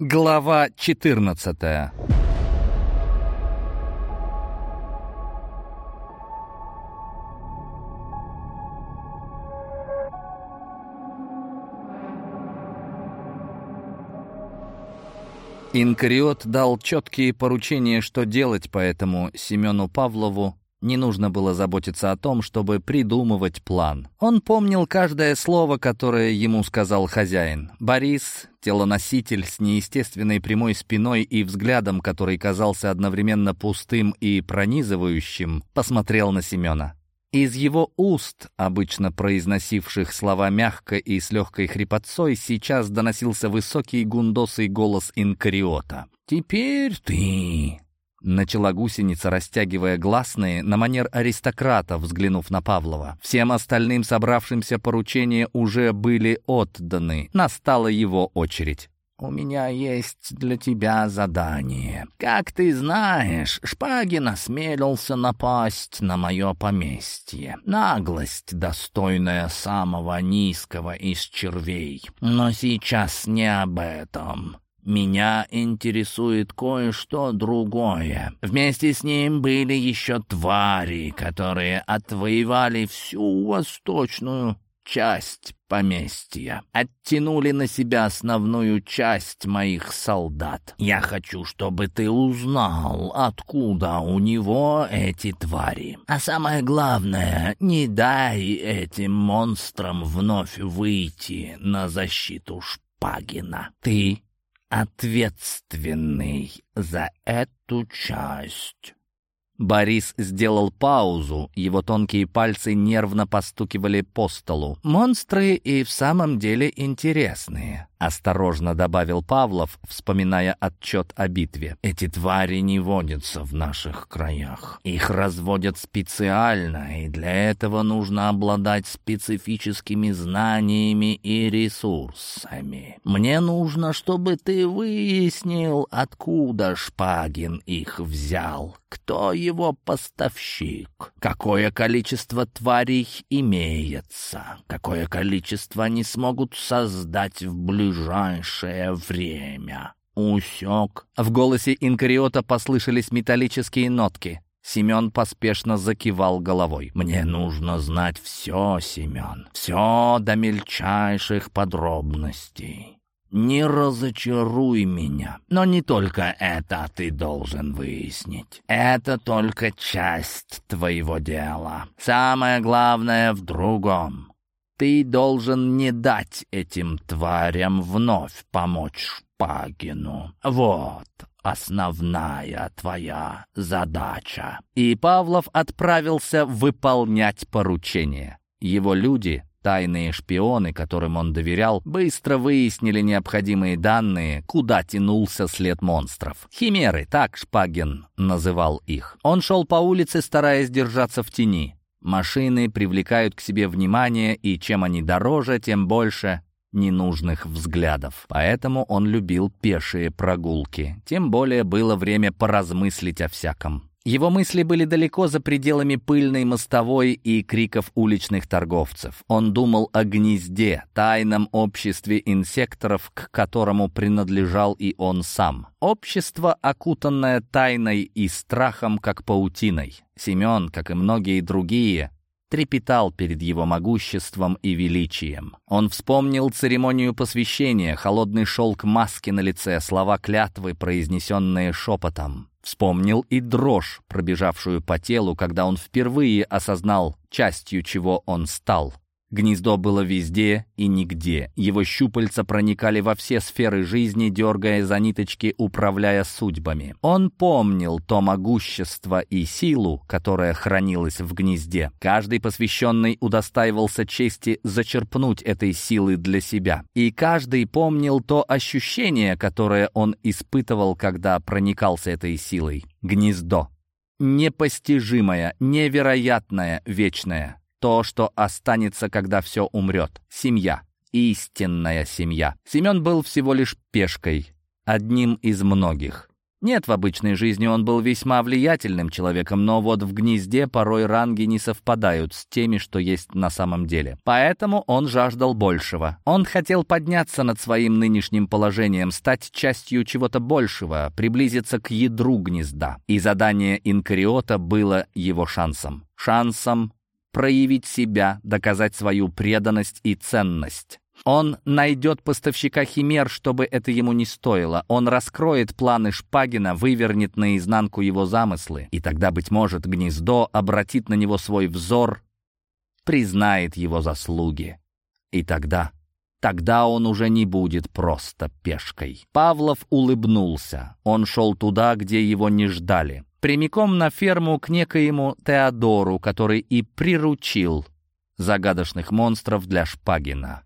Глава 14 Инкариот дал четкие поручения, что делать, поэтому Семену Павлову не нужно было заботиться о том, чтобы придумывать план. Он помнил каждое слово, которое ему сказал хозяин. Борис, телоноситель с неестественной прямой спиной и взглядом, который казался одновременно пустым и пронизывающим, посмотрел на Семена. Из его уст, обычно произносивших слова мягко и с легкой хрипотцой, сейчас доносился высокий гундосый голос инкариота. «Теперь ты Начала гусеница, растягивая гласные, на манер аристократа, взглянув на Павлова. Всем остальным собравшимся поручения уже были отданы. Настала его очередь. «У меня есть для тебя задание. Как ты знаешь, Шпагин осмелился напасть на мое поместье. Наглость, достойная самого низкого из червей. Но сейчас не об этом. Меня интересует кое-что другое. Вместе с ним были еще твари, которые отвоевали всю восточную часть поместья. Оттянули на себя основную часть моих солдат. Я хочу, чтобы ты узнал, откуда у него эти твари. А самое главное, не дай этим монстрам вновь выйти на защиту Шпагина. Ты ответственный за эту часть. Борис сделал паузу, его тонкие пальцы нервно постукивали по столу. «Монстры и в самом деле интересные», — осторожно добавил Павлов, вспоминая отчет о битве. «Эти твари не водятся в наших краях. Их разводят специально, и для этого нужно обладать специфическими знаниями и ресурсами. Мне нужно, чтобы ты выяснил, откуда Шпагин их взял» кто его поставщик, какое количество тварей имеется, какое количество они смогут создать в ближайшее время. Усек. В голосе инкариота послышались металлические нотки. Семен поспешно закивал головой. «Мне нужно знать все, Семен, все до мельчайших подробностей. Не разочаруй меня. Но не только это ты должен выяснить. Это только часть твоего дела. Самое главное в другом. Ты должен не дать этим тварям вновь помочь Шпагину. Вот основная твоя задача. И Павлов отправился выполнять поручение. Его люди Тайные шпионы, которым он доверял, быстро выяснили необходимые данные, куда тянулся след монстров. «Химеры», так Шпаген называл их. Он шел по улице, стараясь держаться в тени. Машины привлекают к себе внимание, и чем они дороже, тем больше ненужных взглядов. Поэтому он любил пешие прогулки. Тем более было время поразмыслить о всяком. Его мысли были далеко за пределами пыльной мостовой и криков уличных торговцев. Он думал о гнезде, тайном обществе инсекторов, к которому принадлежал и он сам. Общество, окутанное тайной и страхом, как паутиной. Семен, как и многие другие, трепетал перед его могуществом и величием. Он вспомнил церемонию посвящения, холодный шелк маски на лице, слова клятвы, произнесенные шепотом. Вспомнил и дрожь, пробежавшую по телу, когда он впервые осознал, частью чего он стал. Гнездо было везде и нигде. Его щупальца проникали во все сферы жизни, дергая за ниточки, управляя судьбами. Он помнил то могущество и силу, которая хранилась в гнезде. Каждый посвященный удостаивался чести зачерпнуть этой силы для себя. И каждый помнил то ощущение, которое он испытывал, когда проникался этой силой. Гнездо. Непостижимое, невероятное, вечное то, что останется, когда все умрет. Семья. Истинная семья. Семен был всего лишь пешкой. Одним из многих. Нет, в обычной жизни он был весьма влиятельным человеком, но вот в гнезде порой ранги не совпадают с теми, что есть на самом деле. Поэтому он жаждал большего. Он хотел подняться над своим нынешним положением, стать частью чего-то большего, приблизиться к ядру гнезда. И задание Инкариота было его шансом. Шансом проявить себя, доказать свою преданность и ценность. Он найдет поставщика химер, чтобы это ему не стоило. Он раскроет планы Шпагина, вывернет наизнанку его замыслы. И тогда, быть может, гнездо обратит на него свой взор, признает его заслуги. И тогда... Тогда он уже не будет просто пешкой. Павлов улыбнулся. Он шел туда, где его не ждали прямиком на ферму к некоему Теодору, который и приручил загадочных монстров для Шпагина.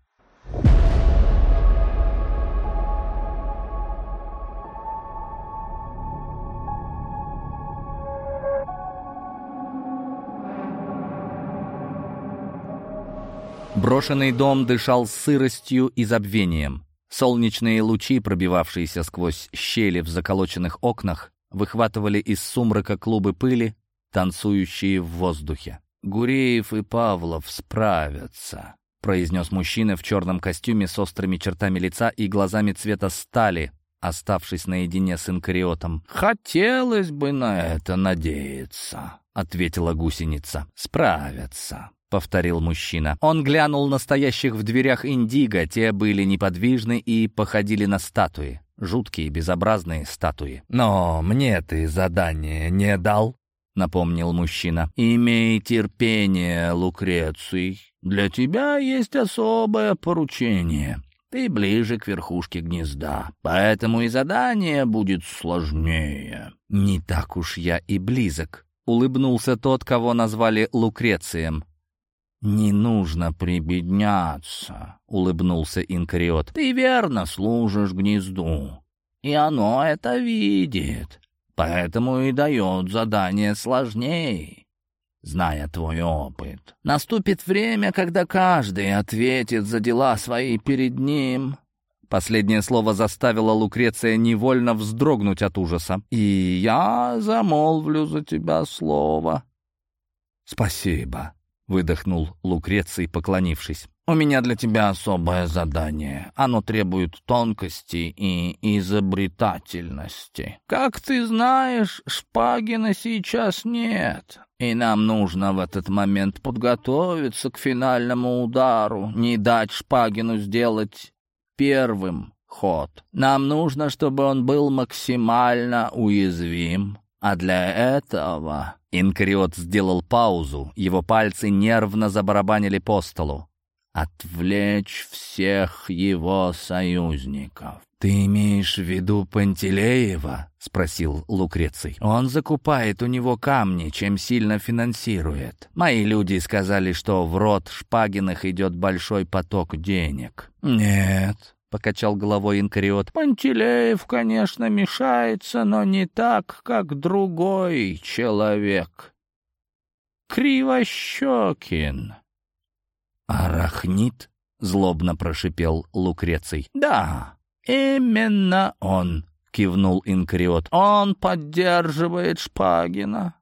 Брошенный дом дышал сыростью и забвением. Солнечные лучи, пробивавшиеся сквозь щели в заколоченных окнах, выхватывали из сумрака клубы пыли, танцующие в воздухе. «Гуреев и Павлов справятся», — произнес мужчина в черном костюме с острыми чертами лица и глазами цвета стали, оставшись наедине с инкариотом. «Хотелось бы на это надеяться», — ответила гусеница. «Справятся». — повторил мужчина. Он глянул на стоящих в дверях Индиго, те были неподвижны и походили на статуи. Жуткие, безобразные статуи. «Но мне ты задание не дал», — напомнил мужчина. «Имей терпение, Лукреций. Для тебя есть особое поручение. Ты ближе к верхушке гнезда, поэтому и задание будет сложнее». «Не так уж я и близок», — улыбнулся тот, кого назвали Лукрецием. «Не нужно прибедняться», — улыбнулся Инкариот. «Ты верно служишь гнезду, и оно это видит, поэтому и дает задание сложнее, зная твой опыт. Наступит время, когда каждый ответит за дела свои перед ним». Последнее слово заставило Лукреция невольно вздрогнуть от ужаса. «И я замолвлю за тебя слово». «Спасибо», выдохнул Лукреций, поклонившись. «У меня для тебя особое задание. Оно требует тонкости и изобретательности. Как ты знаешь, Шпагина сейчас нет, и нам нужно в этот момент подготовиться к финальному удару, не дать Шпагину сделать первым ход. Нам нужно, чтобы он был максимально уязвим, а для этого Инкариот сделал паузу, его пальцы нервно забарабанили по столу. «Отвлечь всех его союзников». «Ты имеешь в виду Пантелеева?» — спросил Лукреций. «Он закупает у него камни, чем сильно финансирует. Мои люди сказали, что в рот Шпагиных идет большой поток денег». «Нет, — покачал головой инкариот. «Пантелеев, конечно, мешается, но не так, как другой человек. Кривощекин». «Арахнит?» — злобно прошипел Лукреций. «Да, именно он», — кивнул инкариот. «Он поддерживает Шпагина»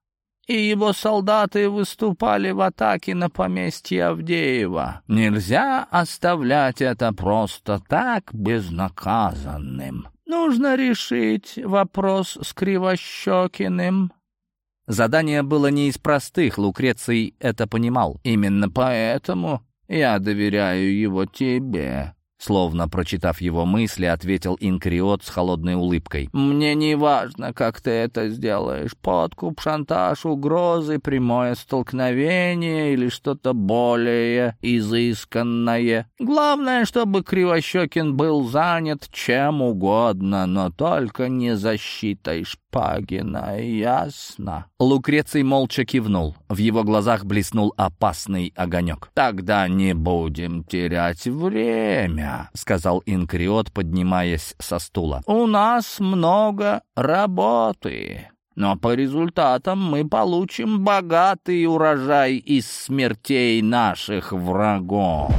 и его солдаты выступали в атаке на поместье Авдеева. Нельзя оставлять это просто так безнаказанным. Нужно решить вопрос с Кривощекиным». Задание было не из простых, Лукреций это понимал. «Именно поэтому я доверяю его тебе. Словно прочитав его мысли, ответил Инкариот с холодной улыбкой. «Мне не важно, как ты это сделаешь. Подкуп, шантаж, угрозы, прямое столкновение или что-то более изысканное. Главное, чтобы Кривощекин был занят чем угодно, но только не защитой шпионов Пагина, ясно?» Лукреций молча кивнул. В его глазах блеснул опасный огонек. «Тогда не будем терять время», — сказал Инкриот, поднимаясь со стула. «У нас много работы» но по результатам мы получим богатый урожай из смертей наших врагов.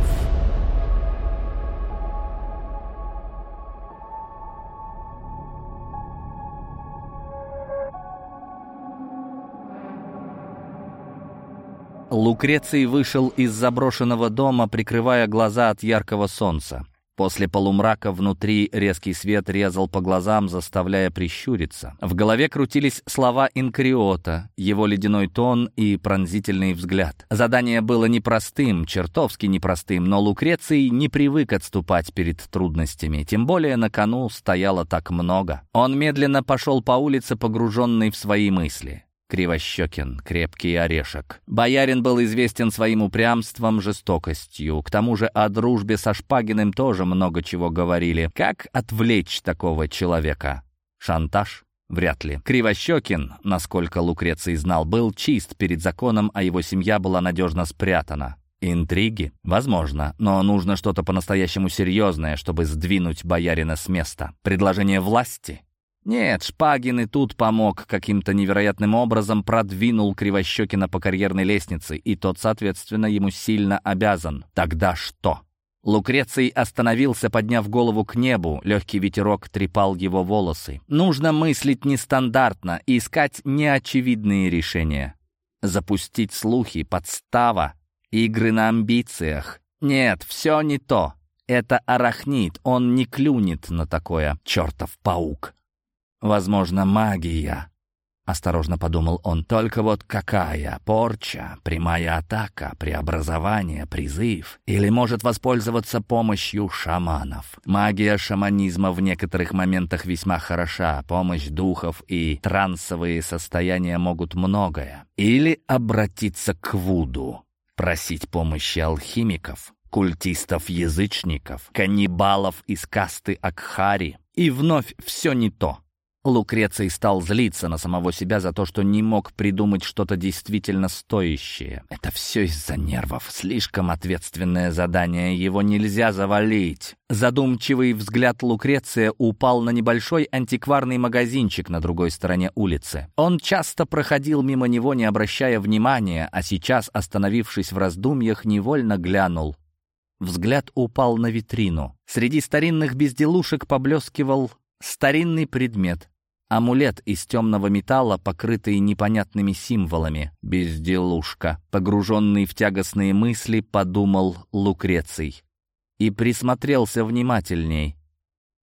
Лукреций вышел из заброшенного дома, прикрывая глаза от яркого солнца. После полумрака внутри резкий свет резал по глазам, заставляя прищуриться. В голове крутились слова Инкриота, его ледяной тон и пронзительный взгляд. Задание было непростым, чертовски непростым, но Лукреций не привык отступать перед трудностями, тем более на кону стояло так много. Он медленно пошел по улице, погруженный в свои мысли. Кривощекин, крепкий орешек. Боярин был известен своим упрямством, жестокостью. К тому же о дружбе со Шпагиным тоже много чего говорили. Как отвлечь такого человека? Шантаж? Вряд ли. Кривощекин, насколько Лукреций знал, был чист перед законом, а его семья была надежно спрятана. Интриги? Возможно, но нужно что-то по-настоящему серьезное, чтобы сдвинуть боярина с места. Предложение власти? Нет, Шпагин и тут помог каким-то невероятным образом, продвинул Кривощекина по карьерной лестнице, и тот, соответственно, ему сильно обязан. Тогда что? Лукреций остановился, подняв голову к небу. Легкий ветерок трепал его волосы. Нужно мыслить нестандартно и искать неочевидные решения. Запустить слухи, подстава, игры на амбициях. Нет, все не то. Это арахнит, он не клюнет на такое. Чертов паук. Возможно, магия. Осторожно подумал он, только вот какая? Порча, прямая атака, преобразование, призыв? Или может воспользоваться помощью шаманов? Магия шаманизма в некоторых моментах весьма хороша, помощь духов и трансовые состояния могут многое. Или обратиться к Вуду, просить помощи алхимиков, культистов-язычников, каннибалов из касты Акхари. И вновь все не то. Лукреций стал злиться на самого себя за то, что не мог придумать что-то действительно стоящее. Это все из-за нервов. Слишком ответственное задание, его нельзя завалить. Задумчивый взгляд Лукреция упал на небольшой антикварный магазинчик на другой стороне улицы. Он часто проходил мимо него, не обращая внимания, а сейчас, остановившись в раздумьях, невольно глянул. Взгляд упал на витрину. Среди старинных безделушек поблескивал старинный предмет Амулет из темного металла, покрытый непонятными символами. «Безделушка», погруженный в тягостные мысли, подумал Лукреций. И присмотрелся внимательней.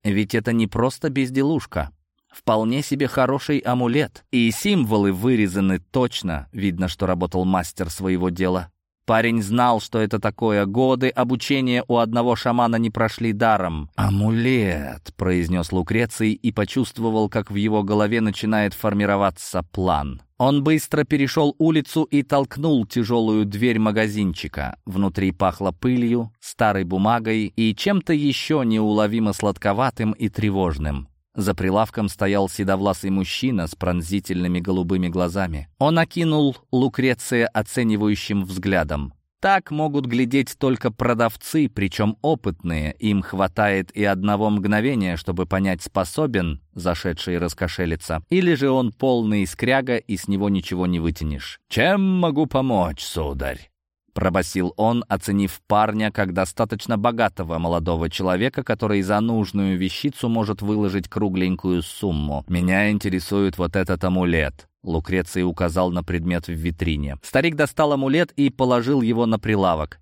Ведь это не просто безделушка. Вполне себе хороший амулет. И символы вырезаны точно. Видно, что работал мастер своего дела. Парень знал, что это такое. Годы обучения у одного шамана не прошли даром. «Амулет», — произнес Лукреций и почувствовал, как в его голове начинает формироваться план. Он быстро перешел улицу и толкнул тяжелую дверь магазинчика. Внутри пахло пылью, старой бумагой и чем-то еще неуловимо сладковатым и тревожным. За прилавком стоял седовласый мужчина с пронзительными голубыми глазами. Он окинул Лукреция оценивающим взглядом. Так могут глядеть только продавцы, причем опытные. Им хватает и одного мгновения, чтобы понять, способен зашедший раскошелиться, или же он полный скряга, и с него ничего не вытянешь. «Чем могу помочь, сударь?» пробасил он, оценив парня как достаточно богатого молодого человека, который за нужную вещицу может выложить кругленькую сумму. «Меня интересует вот этот амулет». Лукреций указал на предмет в витрине. Старик достал амулет и положил его на прилавок.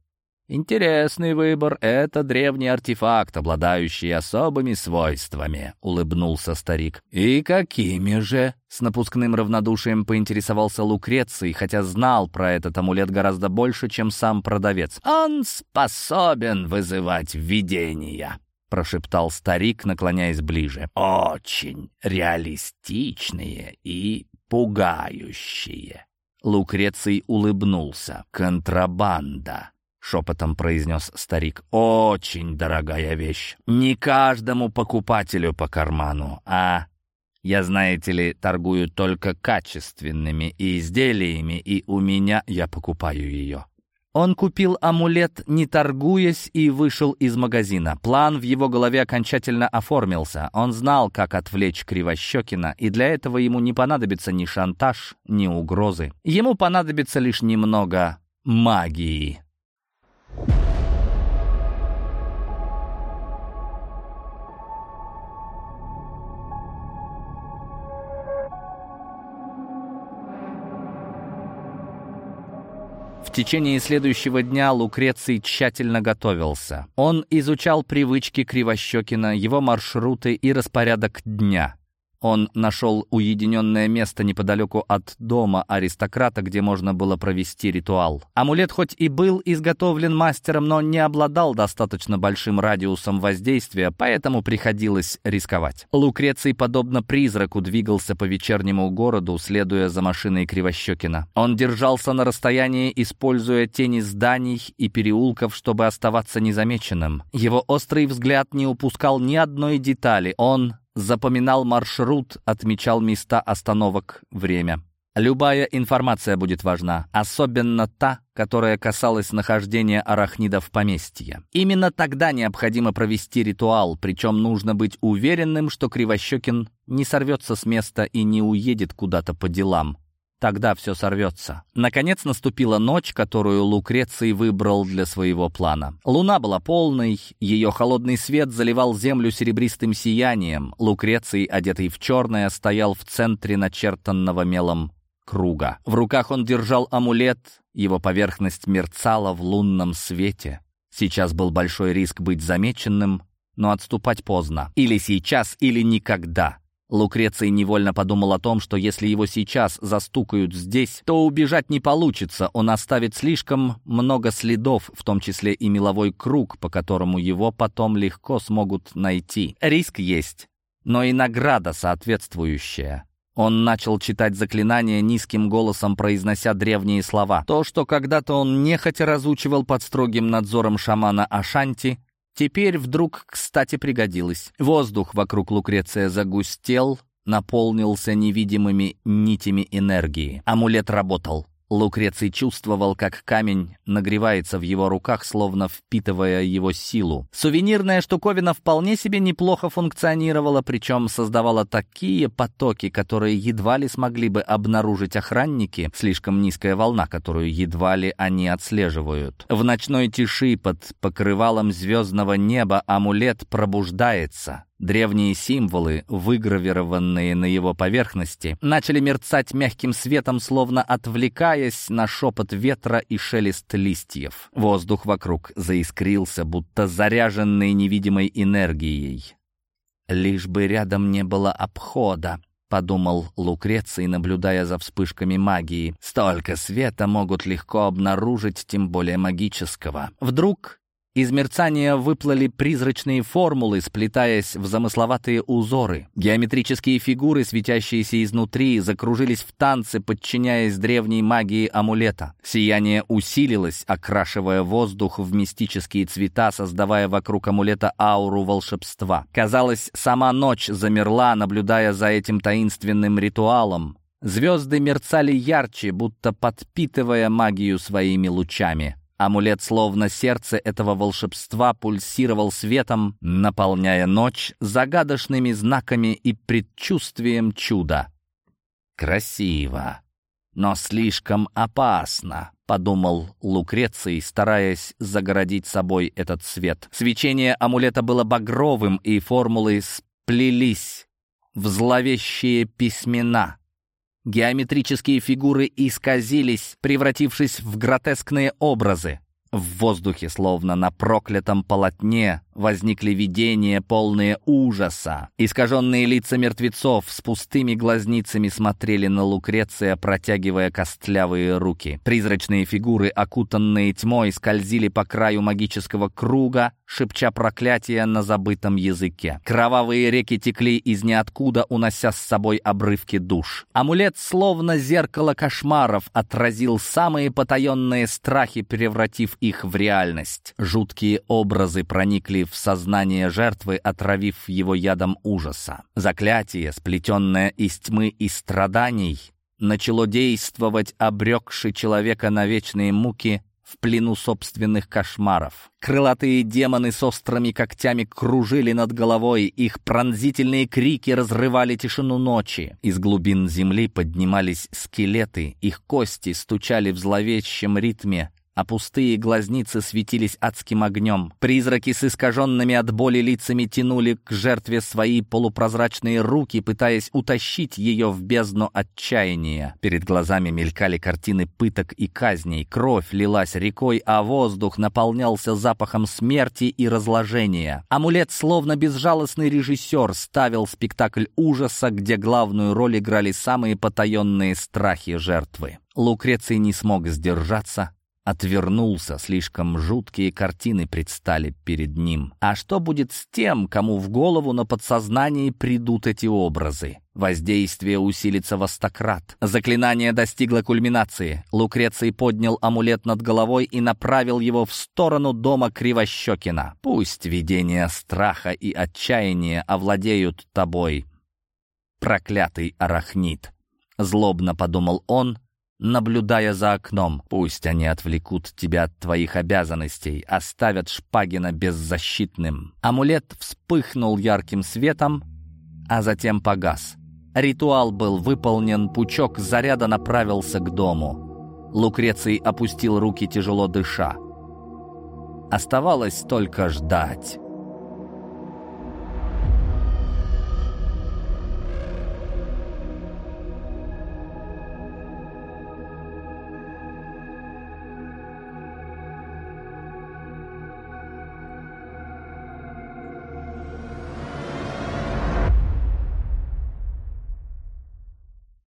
«Интересный выбор. Это древний артефакт, обладающий особыми свойствами», — улыбнулся старик. «И какими же?» — с напускным равнодушием поинтересовался Лукреций, хотя знал про этот амулет гораздо больше, чем сам продавец. «Он способен вызывать видения», прошептал старик, наклоняясь ближе. «Очень реалистичные и пугающие». Лукреций улыбнулся. «Контрабанда. — шепотом произнес старик. «Очень дорогая вещь. Не каждому покупателю по карману, а... Я, знаете ли, торгую только качественными изделиями, и у меня я покупаю ее». Он купил амулет, не торгуясь, и вышел из магазина. План в его голове окончательно оформился. Он знал, как отвлечь Кривощекина, и для этого ему не понадобится ни шантаж, ни угрозы. Ему понадобится лишь немного магии. В течение следующего дня Лукреций тщательно готовился. Он изучал привычки Кривощекина, его маршруты и распорядок дня. Он нашел уединенное место неподалеку от дома аристократа, где можно было провести ритуал. Амулет хоть и был изготовлен мастером, но не обладал достаточно большим радиусом воздействия, поэтому приходилось рисковать. Лукреций, подобно призраку, двигался по вечернему городу, следуя за машиной Кривощекина. Он держался на расстоянии, используя тени зданий и переулков, чтобы оставаться незамеченным. Его острый взгляд не упускал ни одной детали. Он запоминал маршрут, отмечал места остановок, время. Любая информация будет важна, особенно та, которая касалась нахождения арахнида в поместье. Именно тогда необходимо провести ритуал, причем нужно быть уверенным, что Кривощекин не сорвется с места и не уедет куда-то по делам. Тогда все сорвется. Наконец наступила ночь, которую Лукреций выбрал для своего плана. Луна была полной, ее холодный свет заливал землю серебристым сиянием. Лукреций, одетый в черное, стоял в центре начертанного мелом круга. В руках он держал амулет, его поверхность мерцала в лунном свете. Сейчас был большой риск быть замеченным, но отступать поздно. Или сейчас, или никогда. Лукреций невольно подумал о том, что если его сейчас застукают здесь, то убежать не получится, он оставит слишком много следов, в том числе и меловой круг, по которому его потом легко смогут найти. Риск есть, но и награда соответствующая. Он начал читать заклинания низким голосом, произнося древние слова. То, что когда-то он нехотя разучивал под строгим надзором шамана Ашанти, Теперь вдруг, кстати, пригодилось. Воздух вокруг Лукреция загустел, наполнился невидимыми нитями энергии. Амулет работал. Лукреций чувствовал, как камень нагревается в его руках, словно впитывая его силу. Сувенирная штуковина вполне себе неплохо функционировала, причем создавала такие потоки, которые едва ли смогли бы обнаружить охранники, слишком низкая волна, которую едва ли они отслеживают. В ночной тиши под покрывалом звездного неба амулет пробуждается. Древние символы, выгравированные на его поверхности, начали мерцать мягким светом, словно отвлекаясь на шепот ветра и шелест листьев. Воздух вокруг заискрился, будто заряженный невидимой энергией. «Лишь бы рядом не было обхода», — подумал Лукреций, наблюдая за вспышками магии. «Столько света могут легко обнаружить, тем более магического». Вдруг из мерцания выплыли призрачные формулы, сплетаясь в замысловатые узоры. Геометрические фигуры, светящиеся изнутри, закружились в танце, подчиняясь древней магии амулета. Сияние усилилось, окрашивая воздух в мистические цвета, создавая вокруг амулета ауру волшебства. Казалось, сама ночь замерла, наблюдая за этим таинственным ритуалом. Звезды мерцали ярче, будто подпитывая магию своими лучами. Амулет, словно сердце этого волшебства, пульсировал светом, наполняя ночь загадочными знаками и предчувствием чуда. «Красиво, но слишком опасно», — подумал Лукреций, стараясь загородить собой этот свет. Свечение амулета было багровым, и формулы сплелись в зловещие письмена — Геометрические фигуры исказились, превратившись в гротескные образы. В воздухе, словно на проклятом полотне, возникли видения, полные ужаса. Искаженные лица мертвецов с пустыми глазницами смотрели на Лукреция, протягивая костлявые руки. Призрачные фигуры, окутанные тьмой, скользили по краю магического круга, шепча проклятия на забытом языке. Кровавые реки текли из ниоткуда, унося с собой обрывки душ. Амулет, словно зеркало кошмаров, отразил самые потаенные страхи, превратив их в реальность. Жуткие образы проникли в сознание жертвы, отравив его ядом ужаса. Заклятие, сплетенное из тьмы и страданий, начало действовать, обрекши человека на вечные муки в плену собственных кошмаров. Крылатые демоны с острыми когтями кружили над головой, их пронзительные крики разрывали тишину ночи. Из глубин земли поднимались скелеты, их кости стучали в зловещем ритме, а пустые глазницы светились адским огнем. Призраки с искаженными от боли лицами тянули к жертве свои полупрозрачные руки, пытаясь утащить ее в бездну отчаяния. Перед глазами мелькали картины пыток и казней, кровь лилась рекой, а воздух наполнялся запахом смерти и разложения. Амулет, словно безжалостный режиссер, ставил спектакль ужаса, где главную роль играли самые потаенные страхи жертвы. Лукреций не смог сдержаться, отвернулся, слишком жуткие картины предстали перед ним. А что будет с тем, кому в голову на подсознании придут эти образы? Воздействие усилится востократ. Заклинание достигло кульминации. Лукреций поднял амулет над головой и направил его в сторону дома Кривощекина. «Пусть видения страха и отчаяния овладеют тобой, проклятый арахнит!» Злобно подумал он, наблюдая за окном. Пусть они отвлекут тебя от твоих обязанностей, оставят Шпагина беззащитным. Амулет вспыхнул ярким светом, а затем погас. Ритуал был выполнен, пучок заряда направился к дому. Лукреций опустил руки, тяжело дыша. Оставалось только ждать.